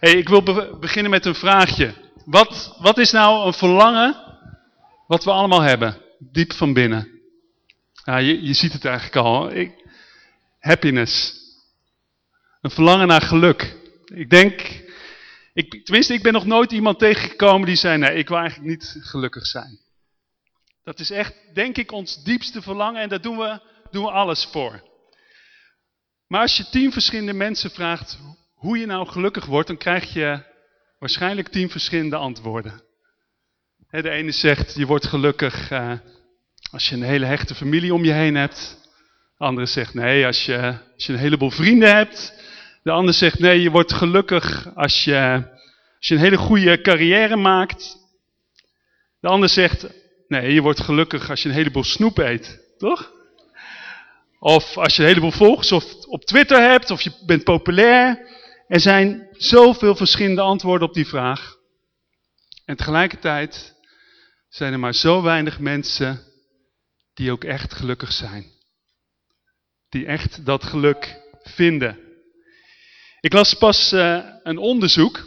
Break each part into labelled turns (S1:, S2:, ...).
S1: Hey, ik wil be beginnen met een vraagje. Wat, wat is nou een verlangen wat we allemaal hebben, diep van binnen? Ja, je, je ziet het eigenlijk al. Ik, happiness. Een verlangen naar geluk. Ik denk, ik, tenminste ik ben nog nooit iemand tegengekomen die zei, nee ik wil eigenlijk niet gelukkig zijn. Dat is echt, denk ik, ons diepste verlangen en daar doen we, doen we alles voor. Maar als je tien verschillende mensen vraagt hoe je nou gelukkig wordt, dan krijg je waarschijnlijk tien verschillende antwoorden. De ene zegt, je wordt gelukkig uh, als je een hele hechte familie om je heen hebt. De andere zegt, nee, als je, als je een heleboel vrienden hebt. De ander zegt, nee, je wordt gelukkig als je, als je een hele goede carrière maakt. De ander zegt, nee, je wordt gelukkig als je een heleboel snoep eet. Toch? Of als je een heleboel volgers op Twitter hebt, of je bent populair. Er zijn zoveel verschillende antwoorden op die vraag. En tegelijkertijd zijn er maar zo weinig mensen die ook echt gelukkig zijn. Die echt dat geluk vinden. Ik las pas uh, een onderzoek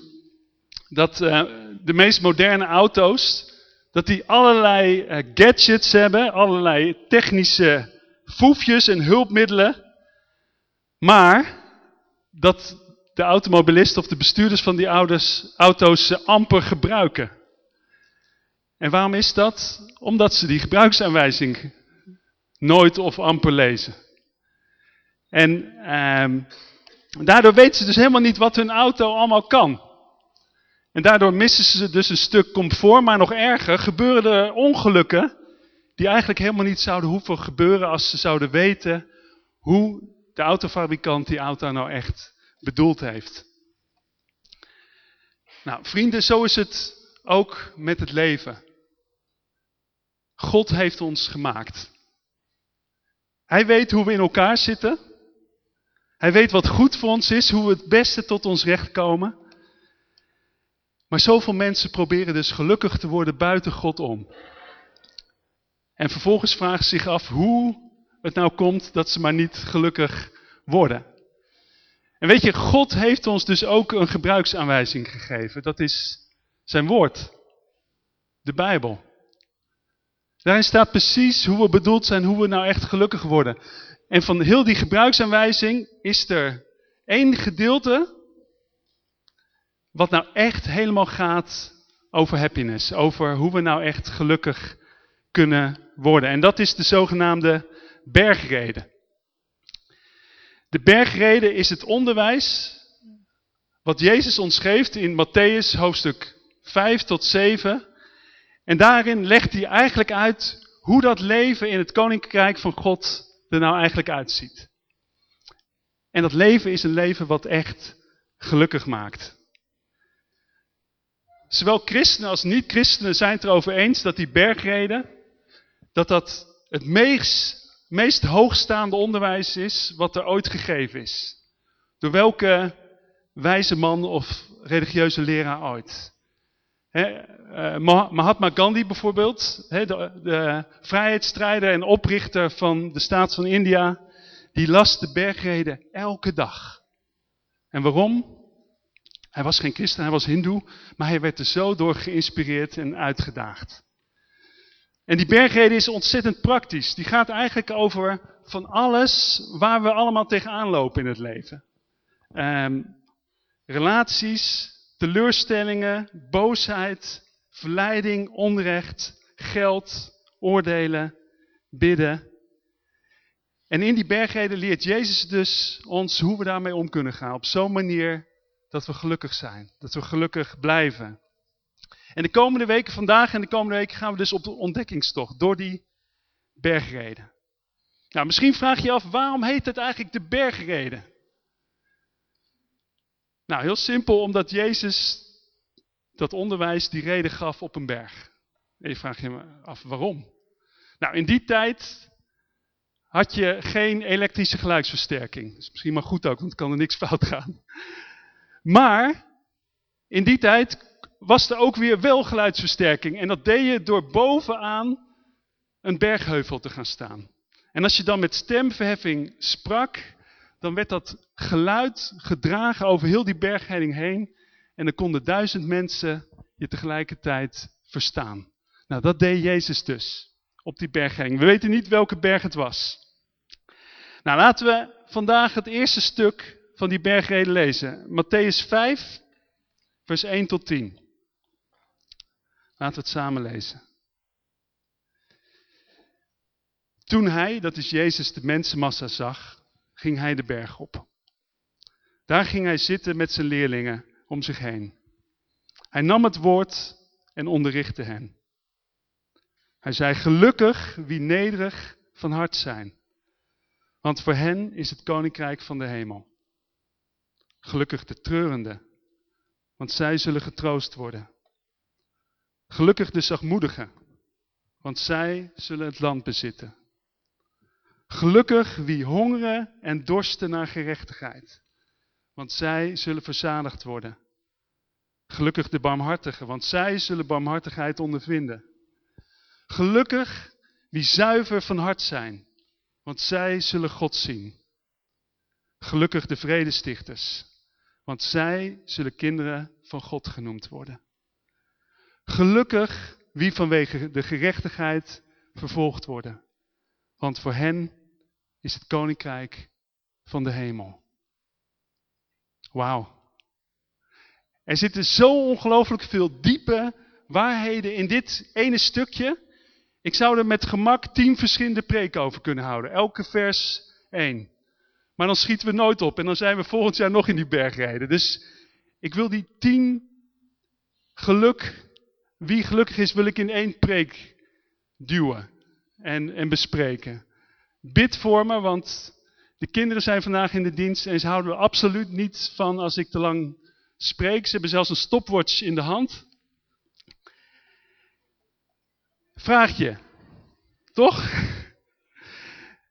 S1: dat uh, de meest moderne auto's, dat die allerlei uh, gadgets hebben, allerlei technische foefjes en hulpmiddelen. Maar dat de automobilisten of de bestuurders van die ouders, auto's amper gebruiken. En waarom is dat? Omdat ze die gebruiksaanwijzing nooit of amper lezen. En ehm, daardoor weten ze dus helemaal niet wat hun auto allemaal kan. En daardoor missen ze dus een stuk comfort, maar nog erger, gebeuren er ongelukken die eigenlijk helemaal niet zouden hoeven gebeuren als ze zouden weten hoe de autofabrikant die auto nou echt bedoeld heeft. Nou, vrienden, zo is het ook met het leven. God heeft ons gemaakt. Hij weet hoe we in elkaar zitten. Hij weet wat goed voor ons is, hoe we het beste tot ons recht komen. Maar zoveel mensen proberen dus gelukkig te worden buiten God om. En vervolgens vragen ze zich af hoe het nou komt dat ze maar niet gelukkig worden. En weet je, God heeft ons dus ook een gebruiksaanwijzing gegeven. Dat is zijn woord. De Bijbel. Daarin staat precies hoe we bedoeld zijn, hoe we nou echt gelukkig worden. En van heel die gebruiksaanwijzing is er één gedeelte wat nou echt helemaal gaat over happiness. Over hoe we nou echt gelukkig kunnen worden. En dat is de zogenaamde bergreden. De bergreden is het onderwijs wat Jezus ons geeft in Matthäus hoofdstuk 5 tot 7. En daarin legt hij eigenlijk uit hoe dat leven in het koninkrijk van God er nou eigenlijk uitziet. En dat leven is een leven wat echt gelukkig maakt. Zowel christenen als niet-christenen zijn het erover eens dat die bergreden, dat dat het meest meest hoogstaande onderwijs is wat er ooit gegeven is. Door welke wijze man of religieuze leraar ooit. He, uh, Mahatma Gandhi bijvoorbeeld, de, de, vrijheidsstrijder en oprichter van de staat van India, die las de bergreden elke dag. En waarom? Hij was geen christen, hij was hindoe, maar hij werd er zo door geïnspireerd en uitgedaagd. En die bergreden is ontzettend praktisch. Die gaat eigenlijk over van alles waar we allemaal tegenaan lopen in het leven. Um, relaties, teleurstellingen, boosheid, verleiding, onrecht, geld, oordelen, bidden. En in die bergreden leert Jezus dus ons hoe we daarmee om kunnen gaan. Op zo'n manier dat we gelukkig zijn. Dat we gelukkig blijven. En de komende weken, vandaag en de komende weken, gaan we dus op de ontdekkingstocht door die bergreden. Nou, misschien vraag je je af, waarom heet het eigenlijk de bergreden? Nou, heel simpel, omdat Jezus dat onderwijs die reden gaf op een berg. En je vraagt je me af, waarom? Nou, in die tijd had je geen elektrische geluidsversterking. Dat is misschien maar goed ook, want kan er niks fout gaan. Maar in die tijd was er ook weer wel geluidsversterking. En dat deed je door bovenaan een bergheuvel te gaan staan. En als je dan met stemverheffing sprak, dan werd dat geluid gedragen over heel die bergheiding heen. en dan konden duizend mensen je tegelijkertijd verstaan. Nou, dat deed Jezus dus op die bergheen. We weten niet welke berg het was. Nou, laten we vandaag het eerste stuk van die bergreden lezen. Matthäus 5, vers 1 tot 10. Laten we het samen lezen. Toen hij, dat is Jezus, de mensenmassa zag, ging hij de berg op. Daar ging hij zitten met zijn leerlingen om zich heen. Hij nam het woord en onderrichtte hen. Hij zei, gelukkig wie nederig van hart zijn, want voor hen is het koninkrijk van de hemel. Gelukkig de treurenden, want zij zullen getroost worden. Gelukkig de zachtmoedigen, want zij zullen het land bezitten. Gelukkig wie hongeren en dorsten naar gerechtigheid, want zij zullen verzadigd worden. Gelukkig de barmhartigen, want zij zullen barmhartigheid ondervinden. Gelukkig wie zuiver van hart zijn, want zij zullen God zien. Gelukkig de vredestichters, want zij zullen kinderen van God genoemd worden. Gelukkig wie vanwege de gerechtigheid vervolgd worden, want voor hen is het koninkrijk van de hemel. Wauw. Er zitten zo ongelooflijk veel diepe waarheden in dit ene stukje. Ik zou er met gemak tien verschillende preken over kunnen houden. Elke vers één. Maar dan schieten we nooit op en dan zijn we volgend jaar nog in die bergrijden. Dus ik wil die tien geluk, wie gelukkig is, wil ik in één preek duwen en, en bespreken. Bid voor me, want de kinderen zijn vandaag in de dienst en ze houden er absoluut niet van als ik te lang spreek. Ze hebben zelfs een stopwatch in de hand. Vraag je, toch?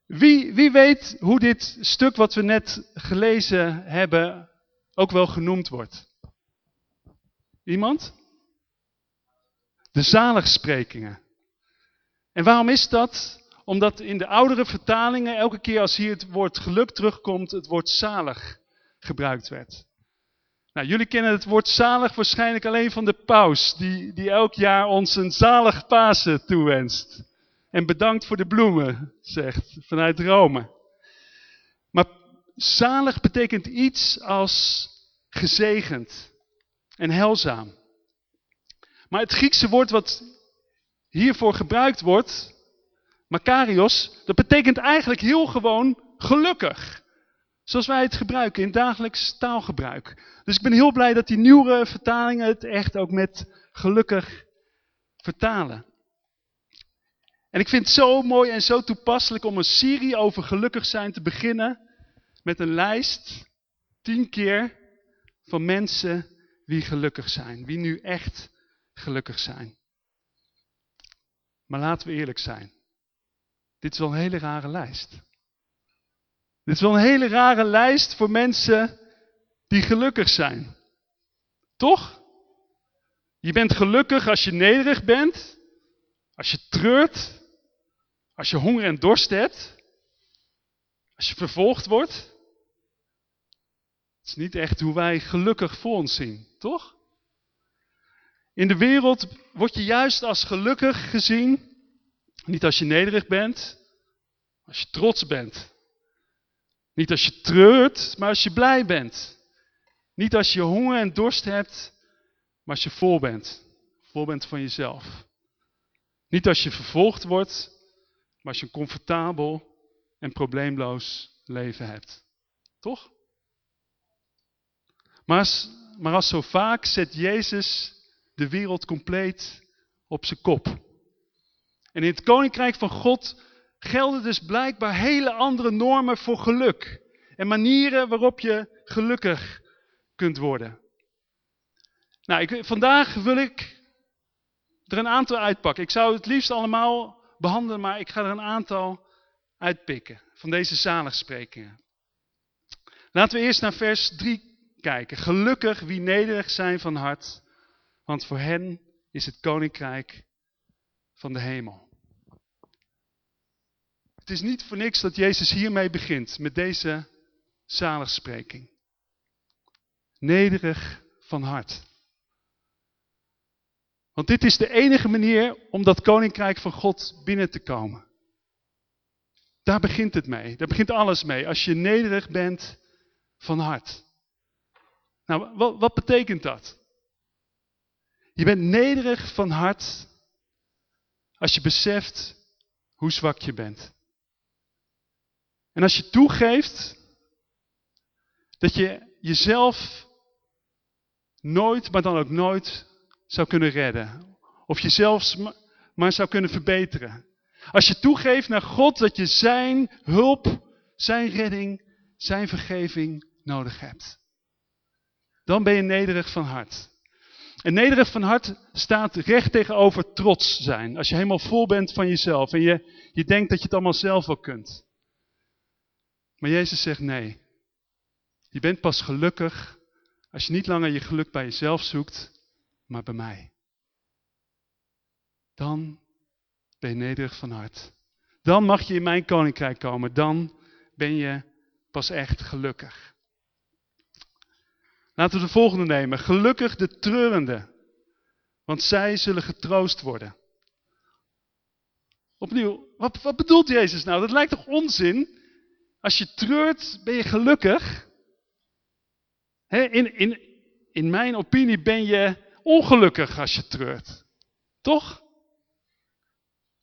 S1: Wie, wie weet hoe dit stuk wat we net gelezen hebben ook wel genoemd wordt? Iemand? De zaligsprekingen. En waarom is dat? Omdat in de oudere vertalingen elke keer als hier het woord geluk terugkomt, het woord zalig gebruikt werd. Nou, jullie kennen het woord zalig waarschijnlijk alleen van de paus, die, die elk jaar ons een zalig Pasen toewenst. En bedankt voor de bloemen, zegt, vanuit Rome. Maar zalig betekent iets als gezegend en helzaam. Maar het Griekse woord wat hiervoor gebruikt wordt, Makarios, dat betekent eigenlijk heel gewoon gelukkig. Zoals wij het gebruiken in dagelijks taalgebruik. Dus ik ben heel blij dat die nieuwe vertalingen het echt ook met gelukkig vertalen. En ik vind het zo mooi en zo toepasselijk om een serie over gelukkig zijn te beginnen. Met een lijst, tien keer, van mensen wie gelukkig zijn. Wie nu echt gelukkig zijn. Maar laten we eerlijk zijn. Dit is wel een hele rare lijst. Dit is wel een hele rare lijst voor mensen die gelukkig zijn. Toch? Je bent gelukkig als je nederig bent, als je treurt, als je honger en dorst hebt, als je vervolgd wordt. Het is niet echt hoe wij gelukkig voor ons zien, toch? In de wereld word je juist als gelukkig gezien, niet als je nederig bent, als je trots bent, niet als je treurt, maar als je blij bent. Niet als je honger en dorst hebt, maar als je vol bent. Vol bent van jezelf. Niet als je vervolgd wordt, maar als je een comfortabel en probleemloos leven hebt. Toch? Maar maar als zo vaak zet Jezus de wereld compleet op zijn kop. En in het koninkrijk van God gelden dus blijkbaar hele andere normen voor geluk. En manieren waarop je gelukkig kunt worden. Nou, ik, vandaag wil ik er een aantal uitpakken. Ik zou het liefst allemaal behandelen, maar ik ga er een aantal uitpikken van deze zaligsprekingen. Laten we eerst naar vers 3 kijken. Gelukkig wie nederig zijn van hart, want voor hen is het koninkrijk van de hemel. Het is niet voor niks dat Jezus hiermee begint, met deze zaligspreking. Nederig van hart. Want dit is de enige manier om dat koninkrijk van God binnen te komen. Daar begint het mee. Daar begint alles mee. Als je nederig bent van hart. Nou, wat, wat betekent dat? Je bent nederig van hart als je beseft hoe zwak je bent. En als je toegeeft dat je jezelf nooit, maar dan ook nooit zou kunnen redden. Of jezelf maar zou kunnen verbeteren. Als je toegeeft naar God dat je zijn hulp, zijn redding, zijn vergeving nodig hebt. Dan ben je nederig van hart. En nederig van hart staat recht tegenover trots zijn. Als je helemaal vol bent van jezelf en je, je denkt dat je het allemaal zelf wel kunt. Maar Jezus zegt nee. Je bent pas gelukkig als je niet langer je geluk bij jezelf zoekt, maar bij mij. Dan ben je nederig van hart. Dan mag je in mijn koninkrijk komen. Dan ben je pas echt gelukkig. Laten we de volgende nemen. Gelukkig de treurende, want zij zullen getroost worden. Opnieuw, wat, wat bedoelt Jezus nou? Dat lijkt toch onzin? Als je treurt, ben je gelukkig. in, in, in mijn opinie ben je ongelukkig als je treurt. Toch?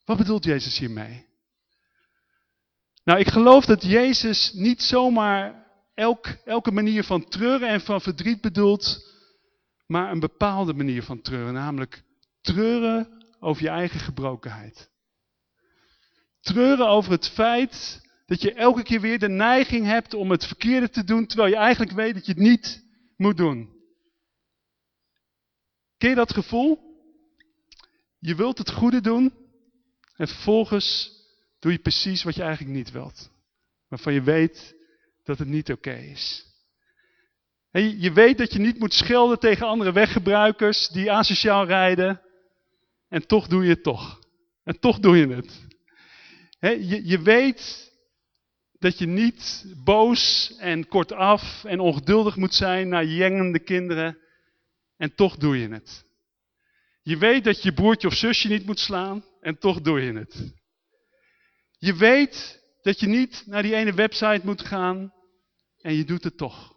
S1: Wat bedoelt Jezus hiermee? Nou, ik geloof dat Jezus niet zomaar elk, elke manier van treuren en van verdriet bedoelt, maar een bepaalde manier van treuren, namelijk treuren over je eigen gebrokenheid. Treuren over het feit dat je elke keer weer de neiging hebt om het verkeerde te doen, terwijl je eigenlijk weet dat je het niet moet doen. Ken je dat gevoel? Je wilt het goede doen en vervolgens doe je precies wat je eigenlijk niet wilt. Waarvan je weet dat het niet oké is. Je weet dat je niet moet schelden tegen andere weggebruikers die asociaal rijden. En toch doe je het toch. En toch doe je het. je, je weet dat je niet boos en kortaf en ongeduldig moet zijn naar jengende kinderen. En toch doe je het. Je weet dat je broertje of zusje niet moet slaan. En toch doe je het. Je weet dat je niet naar die ene website moet gaan en je doet het toch.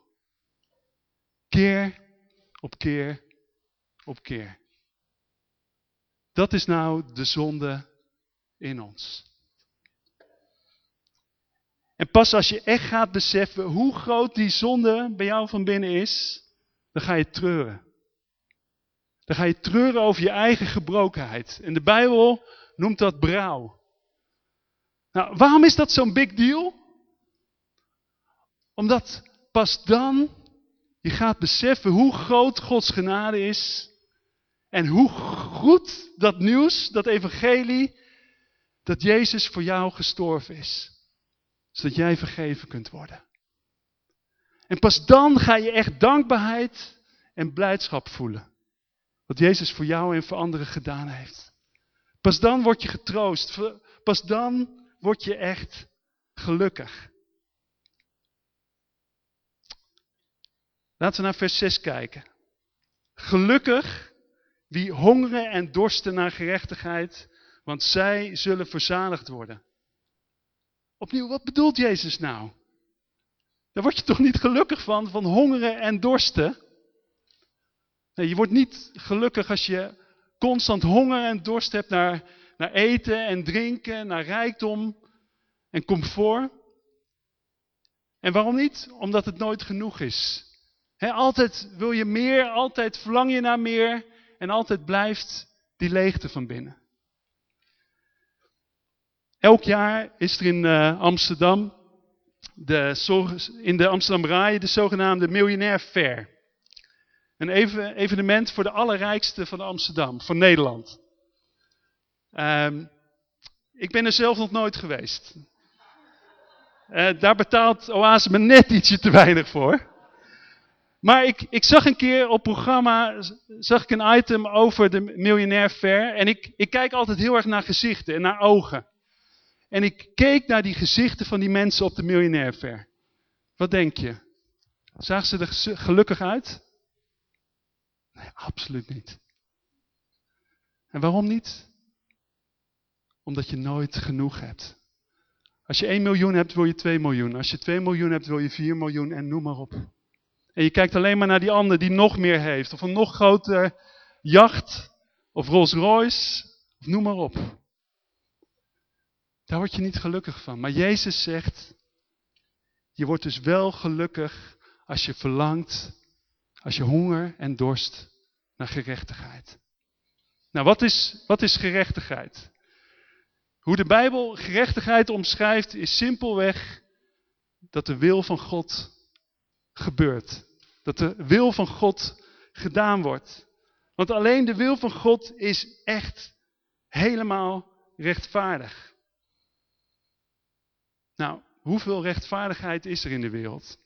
S1: Keer op keer op keer. Dat is nou de zonde in ons. En pas als je echt gaat beseffen hoe groot die zonde bij jou van binnen is, dan ga je treuren. Dan ga je treuren over je eigen gebrokenheid. En de Bijbel noemt dat brouw. Nou, waarom is dat zo'n big deal? Omdat pas dan je gaat beseffen hoe groot Gods genade is. En hoe goed dat nieuws, dat evangelie, dat Jezus voor jou gestorven is. Zodat jij vergeven kunt worden. En pas dan ga je echt dankbaarheid en blijdschap voelen. Wat Jezus voor jou en voor anderen gedaan heeft. Pas dan word je getroost. Pas dan word je echt gelukkig. Laten we naar vers 6 kijken. Gelukkig wie hongeren en dorsten naar gerechtigheid, want zij zullen verzadigd worden. Opnieuw, wat bedoelt Jezus nou? Daar word je toch niet gelukkig van, van hongeren en dorsten? Nee, je wordt niet gelukkig als je constant honger en dorst hebt naar, naar eten en drinken, naar rijkdom en comfort. En waarom niet? Omdat het nooit genoeg is altijd wil je meer, altijd verlang je naar meer en altijd blijft die leegte van binnen. Elk jaar is er in uh, Amsterdam, de, in de Amsterdam Rai, de zogenaamde Miljonair Fair. Een even, evenement voor de allerrijkste van Amsterdam, van Nederland. Um, ik ben er zelf nog nooit geweest. Uh, daar betaalt Oase me net ietsje te weinig voor. Maar ik, ik zag een keer op programma, zag ik een item over de miljonair fair. En ik, ik kijk altijd heel erg naar gezichten en naar ogen. En ik keek naar die gezichten van die mensen op de miljonair fair. Wat denk je? Zagen ze er gelukkig uit? Absoluut niet. En waarom niet? Omdat je nooit genoeg hebt. Als je 1 miljoen hebt, wil je 2 miljoen. Als je 2 miljoen hebt, wil je 4 miljoen en noem maar op. En je kijkt alleen maar naar die ander die nog meer heeft. Of een nog groter jacht. Of Rolls Royce. Of noem maar op. Daar word je niet gelukkig van. Maar Jezus zegt, je wordt dus wel gelukkig als je verlangt, als je honger en dorst naar gerechtigheid. Nou, wat is, wat is gerechtigheid? Hoe de Bijbel gerechtigheid omschrijft is simpelweg dat de wil van God gebeurt. Dat de wil van God gedaan wordt. Want alleen de wil van God is echt helemaal rechtvaardig. Nou, hoeveel rechtvaardigheid is er in de wereld?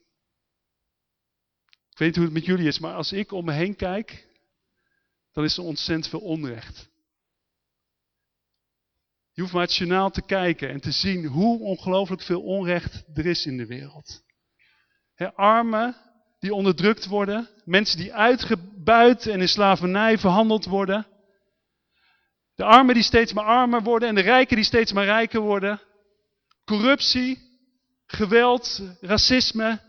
S1: Ik weet niet hoe het met jullie is, maar als ik om me heen kijk, dan is er ontzettend veel onrecht. Je hoeft maar het journaal te kijken en te zien hoe ongelooflijk veel onrecht er is in de wereld. Armen die onderdrukt worden, mensen die uitgebuit en in slavernij verhandeld worden. De armen die steeds maar armer worden en de rijken die steeds maar rijker worden. Corruptie, geweld, racisme,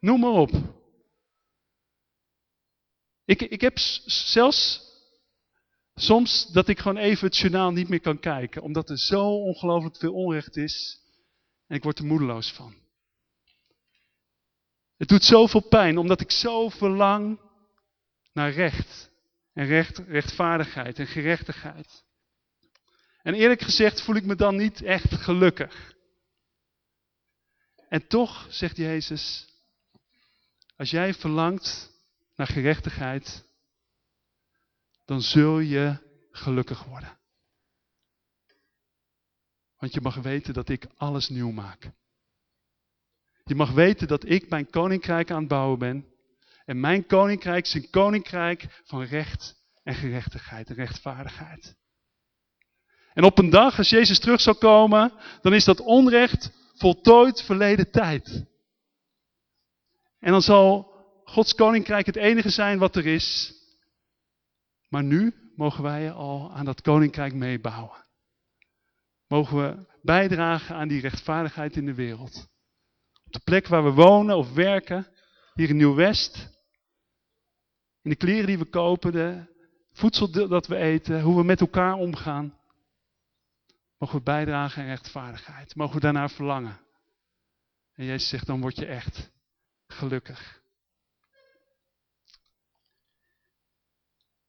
S1: noem maar op. Ik, ik heb zelfs soms dat ik gewoon even het journaal niet meer kan kijken. Omdat er zo ongelooflijk veel onrecht is. En ik word er moedeloos van. Het doet zoveel pijn omdat ik zo verlang naar recht. En recht, rechtvaardigheid en gerechtigheid. En eerlijk gezegd voel ik me dan niet echt gelukkig. En toch, zegt Jezus, als jij verlangt naar gerechtigheid, dan zul je gelukkig worden. Want je mag weten dat ik alles nieuw maak. Je mag weten dat ik mijn koninkrijk aan het bouwen ben. En mijn koninkrijk is een koninkrijk van recht en gerechtigheid en rechtvaardigheid. En op een dag, als Jezus terug zal komen, dan is dat onrecht voltooid verleden tijd. En dan zal Gods koninkrijk het enige zijn wat er is. Maar nu mogen wij al aan dat koninkrijk meebouwen. Mogen we bijdragen aan die rechtvaardigheid in de wereld. Op de plek waar we wonen of werken, hier in Nieuw-West. In de kleren die we kopen, de voedsel dat we eten, hoe we met elkaar omgaan. Mogen we bijdragen aan rechtvaardigheid. Mogen we daarnaar verlangen. En Jezus zegt, dan word je echt gelukkig.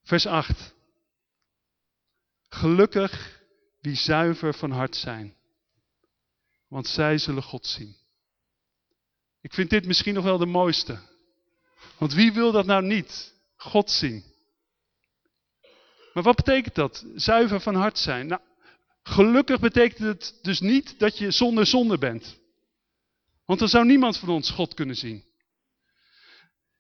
S1: Vers 8. Gelukkig wie zuiver van hart zijn, want zij zullen God zien. Ik vind dit misschien nog wel de mooiste. Want wie wil dat nou niet? God zien. Maar wat betekent dat? Zuiver van hart zijn. Nou, gelukkig betekent het dus niet dat je zonder zonde bent. Want dan zou niemand van ons God kunnen zien.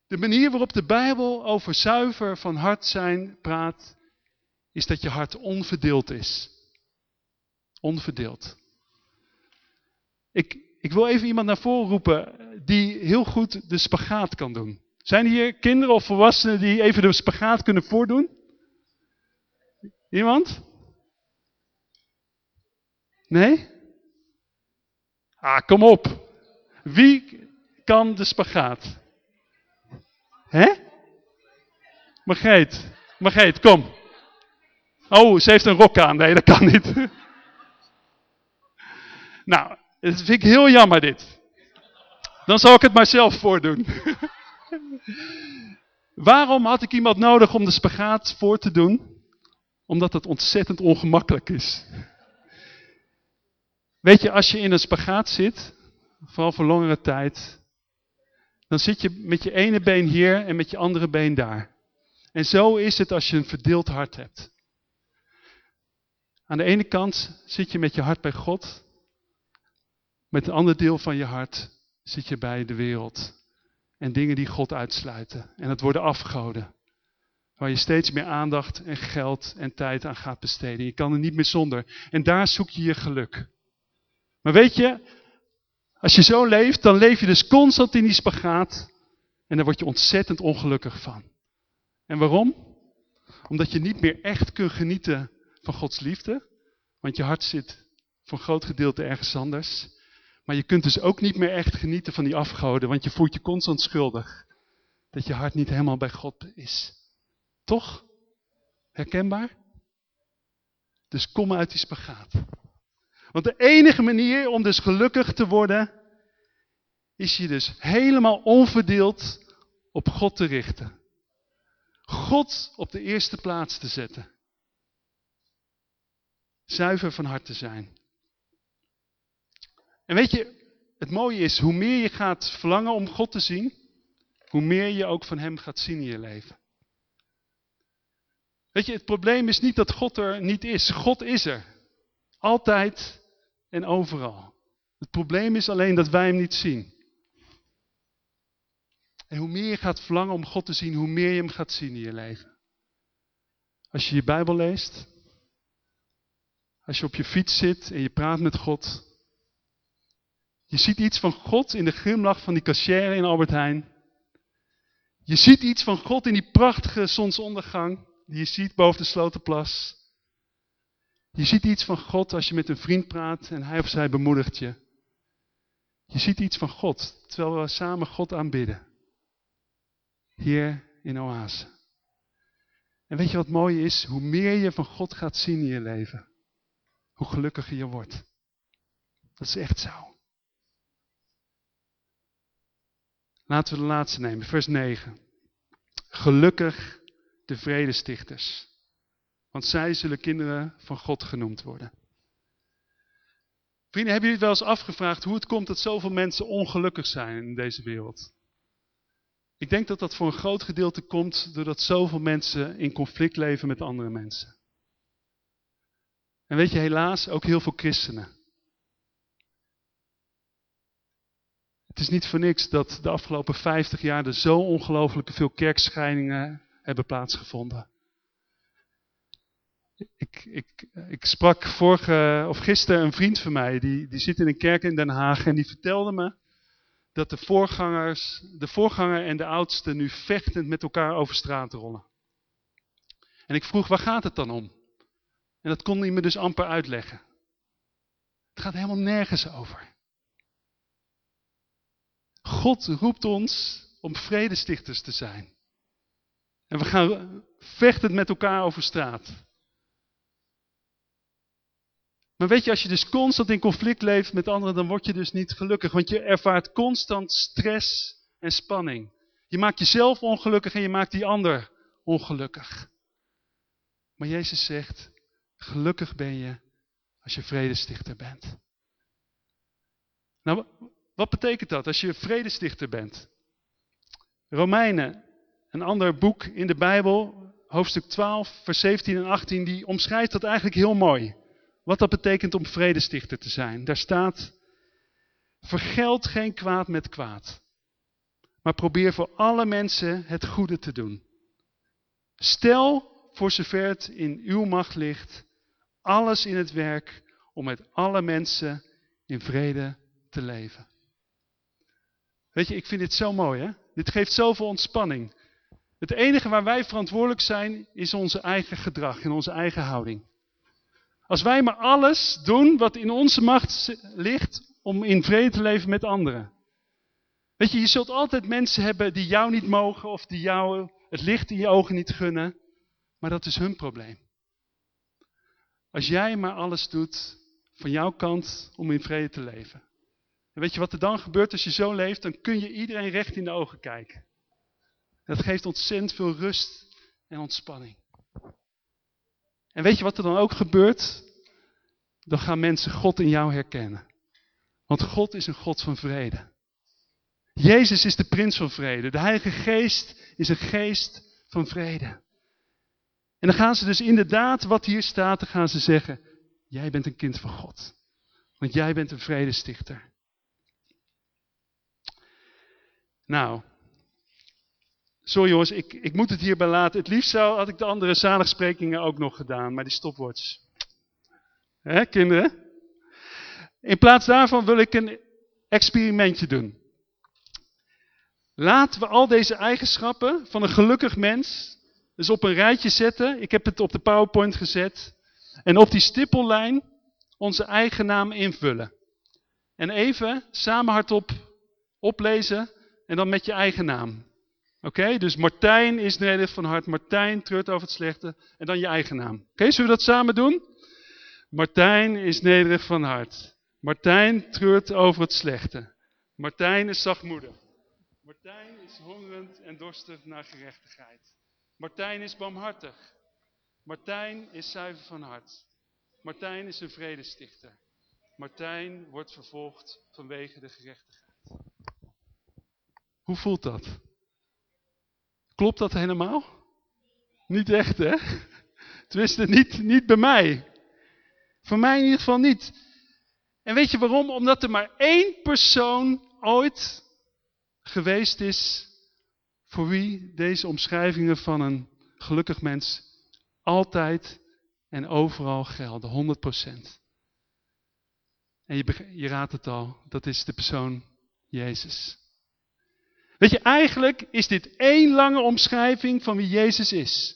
S1: De manier waarop de Bijbel over zuiver van hart zijn praat, is dat je hart onverdeeld is. Onverdeeld. Ik, ik wil even iemand naar voren roepen die heel goed de spagaat kan doen. Zijn hier kinderen of volwassenen die even de spagaat kunnen voordoen? Iemand? Nee? Ah, kom op. Wie kan de spagaat? Hè? Margreet. Margreet, kom. Oh, ze heeft een rok aan. Nee, dat kan niet. nou, dat vind ik heel jammer dit. Dan zal ik het maar zelf voordoen. Waarom had ik iemand nodig om de spagaat voor te doen? Omdat het ontzettend ongemakkelijk is. Weet je, als je in een spagaat zit, vooral voor langere tijd, dan zit je met je ene been hier en met je andere been daar. En zo is het als je een verdeeld hart hebt. Aan de ene kant zit je met je hart bij God. Met een ander deel van je hart zit je bij de wereld. En dingen die God uitsluiten. En het worden afgoden. Waar je steeds meer aandacht en geld en tijd aan gaat besteden. Je kan er niet meer zonder. En daar zoek je je geluk. Maar weet je, als je zo leeft, dan leef je dus constant in die spagaat. En daar word je ontzettend ongelukkig van. En waarom? Omdat je niet meer echt kunt genieten van Gods liefde. Want je hart zit voor een groot gedeelte ergens anders. Maar je kunt dus ook niet meer echt genieten van die afgoden. Want je voelt je constant schuldig. Dat je hart niet helemaal bij God is. Toch? Herkenbaar? Dus kom uit die spagaat. Want de enige manier om dus gelukkig te worden, is je dus helemaal onverdeeld op God te richten. God op de eerste plaats te zetten. Zuiver van hart te zijn. En weet je, het mooie is, hoe meer je gaat verlangen om God te zien, hoe meer je ook van Hem gaat zien in je leven. Weet je, het probleem is niet dat God er niet is. God is er. Altijd en overal. Het probleem is alleen dat wij Hem niet zien. En hoe meer je gaat verlangen om God te zien, hoe meer je Hem gaat zien in je leven. Als je je Bijbel leest, als je op je fiets zit en je praat met God, je ziet iets van God in de glimlach van die cashier in Albert Heijn. Je ziet iets van God in die prachtige zonsondergang die je ziet boven de Slotenplas. Je ziet iets van God als je met een vriend praat en hij of zij bemoedigt je. Je ziet iets van God terwijl we samen God aanbidden. Hier in Oase. En weet je wat mooi is? Hoe meer je van God gaat zien in je leven, hoe gelukkiger je wordt. Dat is echt zo. Laten we de laatste nemen, vers 9. Gelukkig de vredestichters, want zij zullen kinderen van God genoemd worden. Vrienden, hebben jullie het wel eens afgevraagd hoe het komt dat zoveel mensen ongelukkig zijn in deze wereld? Ik denk dat dat voor een groot gedeelte komt doordat zoveel mensen in conflict leven met andere mensen. En weet je, helaas ook heel veel christenen. Het is niet voor niks dat de afgelopen 50 jaar er zo ongelooflijk veel kerkscheidingen hebben plaatsgevonden. Ik, ik, ik sprak vorige, of gisteren een vriend van mij, die, die zit in een kerk in Den Haag en die vertelde me dat de voorgangers, de voorganger en de oudste nu vechtend met elkaar over straat rollen. En ik vroeg, waar gaat het dan om? En dat kon hij me dus amper uitleggen. Het gaat helemaal nergens over. God roept ons om vredestichters te zijn. En we gaan vechten met elkaar over straat. Maar weet je, als je dus constant in conflict leeft met anderen, dan word je dus niet gelukkig. Want je ervaart constant stress en spanning. Je maakt jezelf ongelukkig en je maakt die ander ongelukkig. Maar Jezus zegt, gelukkig ben je als je vredestichter bent. Nou, wat betekent dat als je vredestichter bent? Romeinen, een ander boek in de Bijbel, hoofdstuk 12, vers 17 en 18, die omschrijft dat eigenlijk heel mooi. Wat dat betekent om vredestichter te zijn. Daar staat, vergeld geen kwaad met kwaad. Maar probeer voor alle mensen het goede te doen. Stel, voor zover het in uw macht ligt, alles in het werk om met alle mensen in vrede te leven. Weet je, ik vind dit zo mooi hè. Dit geeft zoveel ontspanning. Het enige waar wij verantwoordelijk zijn, is onze eigen gedrag en onze eigen houding. Als wij maar alles doen wat in onze macht ligt om in vrede te leven met anderen. Weet je, je zult altijd mensen hebben die jou niet mogen of die jou het licht in je ogen niet gunnen. Maar dat is hun probleem. Als jij maar alles doet van jouw kant om in vrede te leven. En weet je wat er dan gebeurt als je zo leeft? Dan kun je iedereen recht in de ogen kijken. Dat geeft ontzettend veel rust en ontspanning. En weet je wat er dan ook gebeurt? Dan gaan mensen God in jou herkennen. Want God is een God van vrede. Jezus is de prins van vrede. De Heilige Geest is een geest van vrede. En dan gaan ze dus inderdaad, wat hier staat, dan gaan ze zeggen, jij bent een kind van God. Want jij bent een vredestichter. Nou, sorry jongens, ik, ik moet het hierbij laten. Het liefst zou, had ik de andere zaligsprekingen ook nog gedaan, maar die stopwatch. Hè, kinderen? In plaats daarvan wil ik een experimentje doen. Laten we al deze eigenschappen van een gelukkig mens dus op een rijtje zetten. Ik heb het op de PowerPoint gezet. En op die stippellijn onze eigen naam invullen. En even samen hardop oplezen en dan met je eigen naam. Oké, dus Martijn is nederig van hart. Martijn treurt over het slechte. En dan je eigen naam. Oké, zullen we dat samen doen? Martijn is nederig van hart. Martijn treurt over het slechte. Martijn is zachtmoedig. Martijn is hongerend en dorstig naar gerechtigheid. Martijn is barmhartig. Martijn is zuiver van hart. Martijn is een vredestichter. Martijn wordt vervolgd vanwege de gerechtigheid. Hoe voelt dat? Klopt dat helemaal? Niet echt, hè? Tenminste, niet, niet bij mij. Voor mij in ieder geval niet. En weet je waarom? Omdat er maar één persoon ooit geweest is voor wie deze omschrijvingen van een gelukkig mens altijd en overal gelden. 100%. En je, je raadt het al, dat is de persoon Jezus. Weet je, eigenlijk is dit één lange omschrijving van wie Jezus is.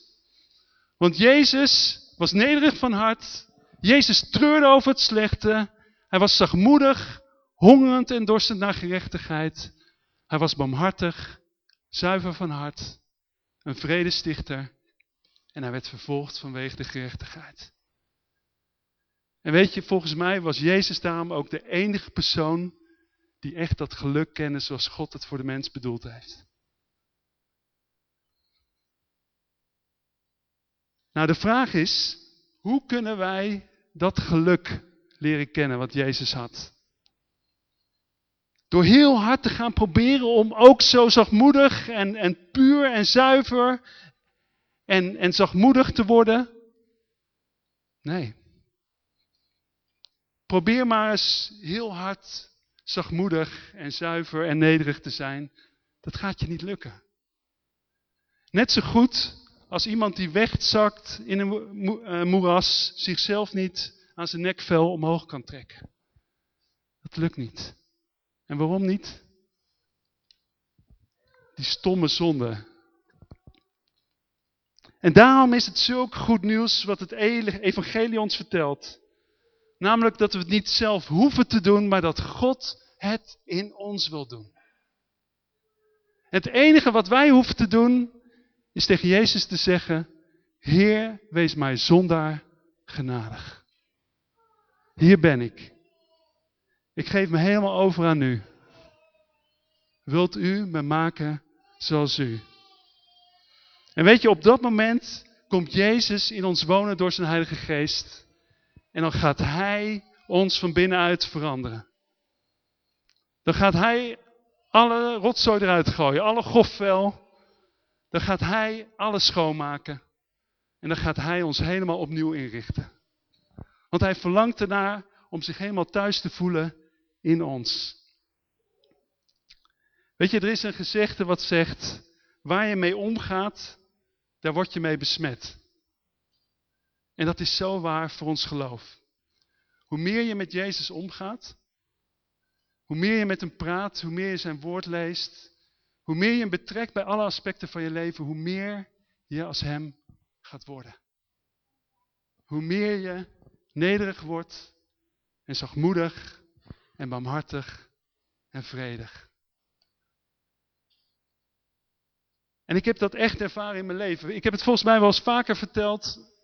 S1: Want Jezus was nederig van hart. Jezus treurde over het slechte. Hij was zachtmoedig, hongerend en dorstend naar gerechtigheid. Hij was barmhartig, zuiver van hart, een vredestichter. En hij werd vervolgd vanwege de gerechtigheid. En weet je, volgens mij was Jezus daarom ook de enige persoon die echt dat geluk kennen zoals God het voor de mens bedoeld heeft. Nou, de vraag is, hoe kunnen wij dat geluk leren kennen wat Jezus had? Door heel hard te gaan proberen om ook zo zachtmoedig en, en puur en zuiver en, en zachtmoedig te worden? Nee. Probeer maar eens heel hard zachtmoedig en zuiver en nederig te zijn. Dat gaat je niet lukken. Net zo goed als iemand die wegzakt in een eh, moeras zichzelf niet aan zijn nekvel omhoog kan trekken. Dat lukt niet. En waarom niet? Die stomme zonde. En daarom is het zulk goed nieuws wat het evangelie ons vertelt. Namelijk dat we het niet zelf hoeven te doen, maar dat God het in ons wil doen. Het enige wat wij hoeven te doen, is tegen Jezus te zeggen, Heer, wees mij zondaar genadig. Hier ben ik. Ik geef me helemaal over aan u. Wilt u me maken zoals u? En weet je, op dat moment komt Jezus in ons wonen door zijn Heilige Geest. En dan gaat Hij ons van binnenuit veranderen. Dan gaat Hij alle rotzooi eruit gooien, alle grofvel. Dan gaat Hij alles schoonmaken. En dan gaat Hij ons helemaal opnieuw inrichten. Want Hij verlangt ernaar om zich helemaal thuis te voelen in ons. Weet je, er is een gezegde wat zegt, waar je mee omgaat, daar word je mee besmet. En dat is zo waar voor ons geloof. Hoe meer je met Jezus omgaat, hoe meer je met hem praat, hoe meer je zijn woord leest, hoe meer je hem betrekt bij alle aspecten van je leven, hoe meer je als hem gaat worden. Hoe meer je nederig wordt en zachtmoedig en barmhartig en vredig. En ik heb dat echt ervaren in mijn leven. Ik heb het volgens mij wel eens vaker verteld.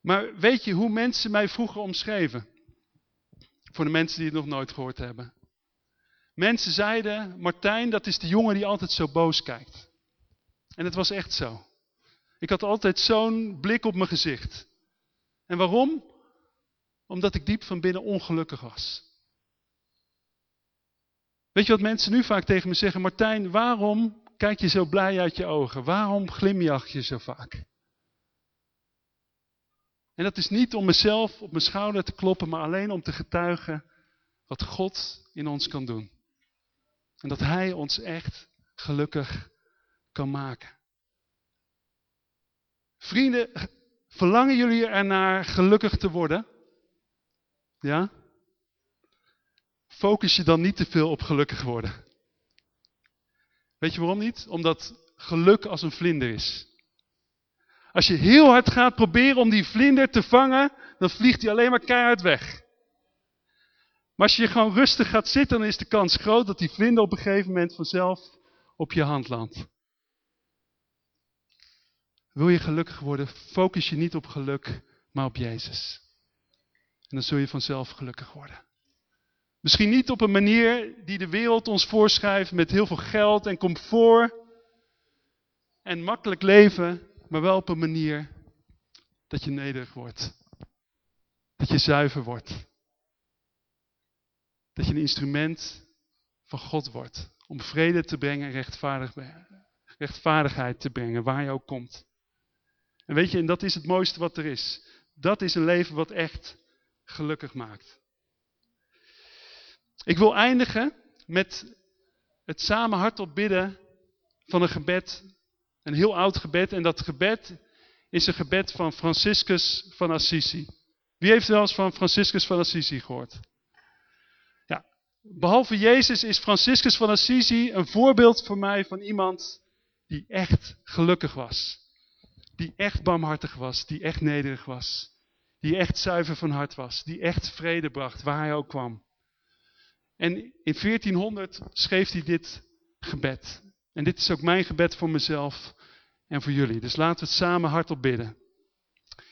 S1: Maar weet je hoe mensen mij vroeger omschreven? Voor de mensen die het nog nooit gehoord hebben. Mensen zeiden, Martijn, dat is de jongen die altijd zo boos kijkt. En het was echt zo. Ik had altijd zo'n blik op mijn gezicht. En waarom? Omdat ik diep van binnen ongelukkig was. Weet je wat mensen nu vaak tegen me zeggen? Martijn, waarom kijk je zo blij uit je ogen? Waarom glimlach je zo vaak? En dat is niet om mezelf op mijn schouder te kloppen, maar alleen om te getuigen wat God in ons kan doen. En dat Hij ons echt gelukkig kan maken. Vrienden, verlangen jullie ernaar gelukkig te worden? Ja? Focus je dan niet te veel op gelukkig worden. Weet je waarom niet? Omdat geluk als een vlinder is. Als je heel hard gaat proberen om die vlinder te vangen, dan vliegt hij alleen maar keihard weg. Maar als je gewoon rustig gaat zitten, dan is de kans groot dat die vlinder op een gegeven moment vanzelf op je hand landt. Wil je gelukkig worden, focus je niet op geluk, maar op Jezus. En dan zul je vanzelf gelukkig worden. Misschien niet op een manier die de wereld ons voorschrijft met heel veel geld en comfort en makkelijk leven, maar wel op een manier dat je nederig wordt. Dat je zuiver wordt. Dat je een instrument van God wordt om vrede te brengen en rechtvaardigheid te brengen waar je ook komt. En weet je, en dat is het mooiste wat er is. Dat is een leven wat echt gelukkig maakt. Ik wil eindigen met het samen hardop bidden van een gebed. Een heel oud gebed. En dat gebed is een gebed van Franciscus van Assisi. Wie heeft wel eens van Franciscus van Assisi gehoord? Ja, behalve Jezus is Franciscus van Assisi een voorbeeld voor mij van iemand die echt gelukkig was. Die echt barmhartig was, die echt nederig was. Die echt zuiver van hart was, die echt vrede bracht waar hij ook kwam. En in 1400 schreef hij dit gebed. En dit is ook mijn gebed voor mezelf en voor jullie. Dus laten we het samen hardop bidden.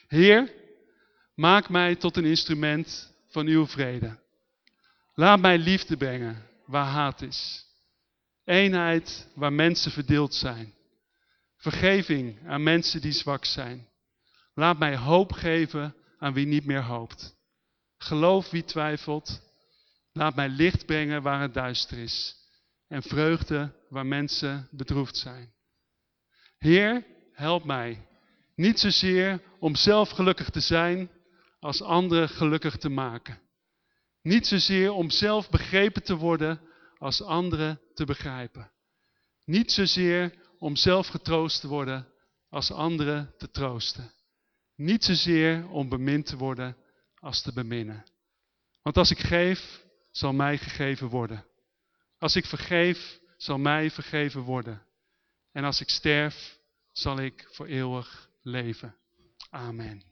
S1: Heer, maak mij tot een instrument van uw vrede. Laat mij liefde brengen waar haat is. Eenheid waar mensen verdeeld zijn. Vergeving aan mensen die zwak zijn. Laat mij hoop geven aan wie niet meer hoopt. Geloof wie twijfelt Laat mij licht brengen waar het duister is. En vreugde waar mensen bedroefd zijn. Heer, help mij. Niet zozeer om zelf gelukkig te zijn, als anderen gelukkig te maken. Niet zozeer om zelf begrepen te worden, als anderen te begrijpen. Niet zozeer om zelf getroost te worden, als anderen te troosten. Niet zozeer om bemind te worden, als te beminnen. Want als ik geef, zal mij gegeven worden. Als ik vergeef, zal mij vergeven worden. En als ik sterf, zal ik voor eeuwig leven. Amen.